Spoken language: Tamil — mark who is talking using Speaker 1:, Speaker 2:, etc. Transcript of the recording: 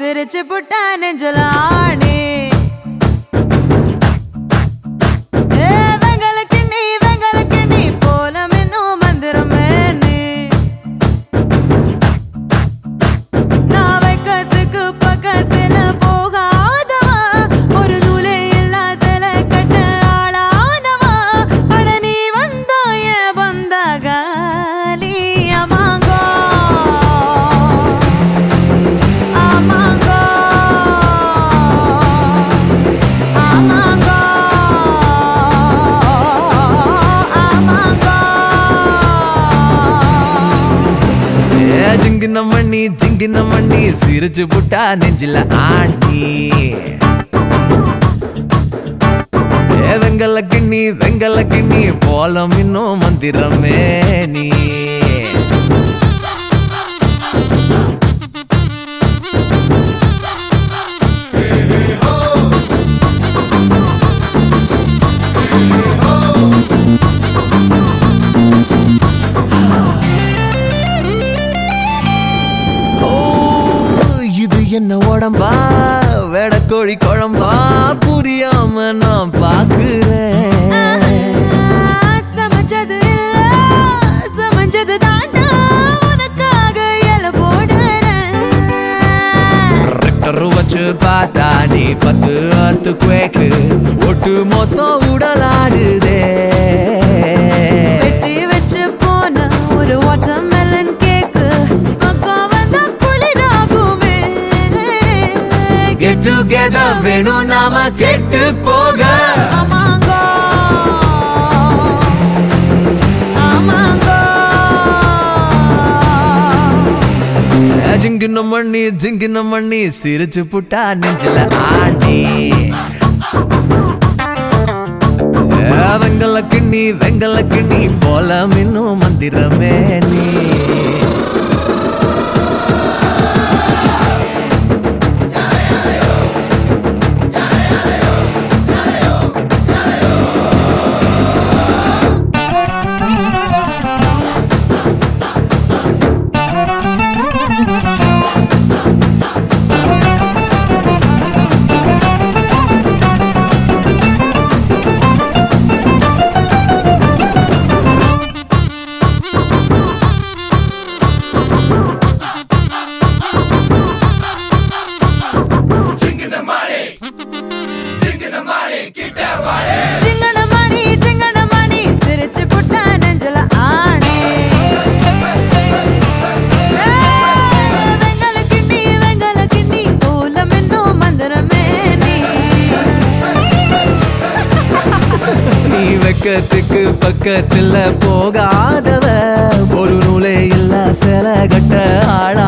Speaker 1: सिर च बुटैन
Speaker 2: जला சிங்கின மண்ணி சிங்கின மண்ணி சிரிச்சு புட்டா நெஞ்சில ஆண்டி வெங்கல கிண்ணி வெங்கல கிண்ணி போலம் இன்னும் மந்திரமே நீ. என்ன உடம்பா? வேடக்கோழி குழம்பா? புரியாம நான் பாக்குறேன்.
Speaker 1: சமைச்சது சமைச்சது தாண்டா உனக்காக இல போடுறேன்
Speaker 2: வச்சு பார்த்தா நீ பத்து அத்து குவேக்கு. ஒட்டு மொத்தம் உடலாடுதே.
Speaker 1: வெட்டி வச்சு போன ஒரு வாட்டர்
Speaker 2: டுகெதர் வேணும் நாம கெட்டு போக. ஜிங்கின மண்ணி ஜிங்கின மண்ணி சிரிச்சு புட்டா நெஞ்சில ஆண்டி வெங்கல கிண்ணி வெங்கல கிண்ணி போல மின்னும் மந்திரமே நீ. பக்கத்துக்கு பக்கத்தில் போகாதவ. ஒரு நூலே இல்ல சில கட்ட
Speaker 1: ஆழ